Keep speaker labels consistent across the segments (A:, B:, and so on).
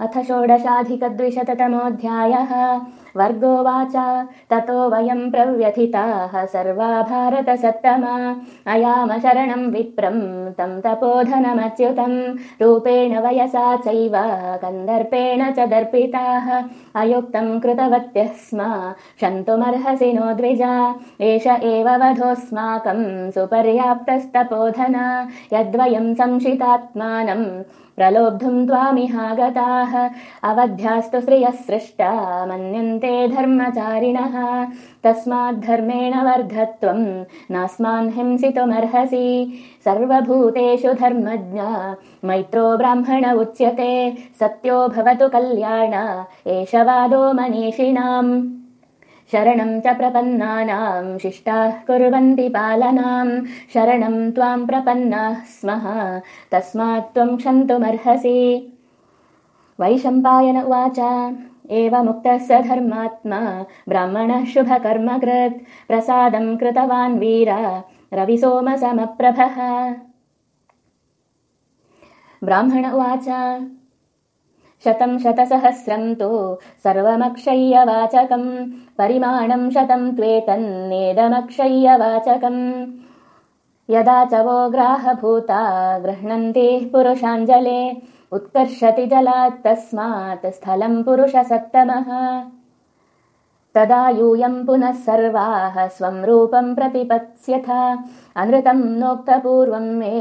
A: अथ षोडशाधिकद्विशततमोऽध्यायः। वर्गोवाच। ततो वयम् प्रव्यथिताः। सर्वा भारतसत्तमा अयाम शरणम् विप्रम् तम् तपोधनमच्युतम् रूपेण वयसा चैव। कन्दर्पेण च दर्पिताः। अयुक्तम् कृतवत्यः स्म। क्षन्तुमर्हसि नो द्विजा। एष एव वधोऽस्माकम् सुपर्याप्तस्तपोधन। यद्वयम् संशितात्मानम् प्रलोब्धुम् त्वामिहागताः अवध्यास्तु श्रियः सृष्टा मन्यन्ते धर्मचारिणः। तस्माद्धर्मेण वर्धत्वम् नास्मान् हिंसितुमर्हसि। सर्वभूतेषु धर्मज्ञा मैत्रो ब्राह्मण उच्यते सत्यो भवतु कल्याण एष वादो मनीषिणाम् शरणं च प्रपन्नानां शिष्टाः कुर्वन्ति पालनाम्। शरणं त्वां प्रपन्नाः स्मः तस्मात् त्वं क्षन्तुमर्हसि। वैशम्पायन उवाच एवमुक्तः स धर्मात्मा ब्राह्मणः शुभकर्मकृत्। प्रसादं कृतवान् वीर रविसोमसमप्रभः। ब्राह्मण उवाच शतं शतसहस्रम् तु सर्वमक्षय्यवाचकम्। परिमाणम् शतम् त्वेतन्नेदमक्षय्यवाचकम् यदा च वो ग्राहभूता गृह्णन्ति पुरुषाञ्जले उत्कर्षति जलात् तस्मात् स्थलम् पुरुषसत्तमः तदा यूयम् पुनः सर्वाः स्वम् रूपम् प्रतिपत्स्यथ अनृतम् नोक्तपूर्वम् मे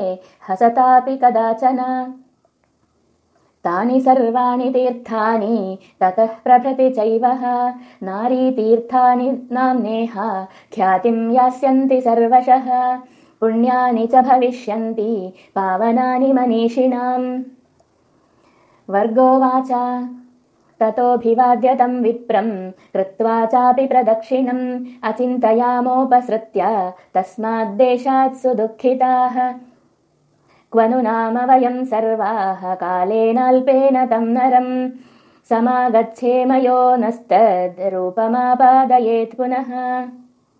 A: हसतापि कदाचन तानि सर्वाणि तीर्थानि ततः प्रभृति चैव नारीतीर्थानि नाम्नेह ख्यातिम् यास्यन्ति सर्वशः पुण्यानि च भविष्यन्ति पावनानि मनीषिणाम् वर्गोवाच ततोऽभिवाद्यतम् विप्रम् कृत्वा चापि प्रदक्षिणम् अचिन्तयामोपसृत्य तस्माद्देशात् सुदुःखिताः क्वनु नाम वयम् सर्वाः कालेनाल्पेन तम् नरम्। समागच्छेमयो नस्तद्रूपमापादयेत् पुनः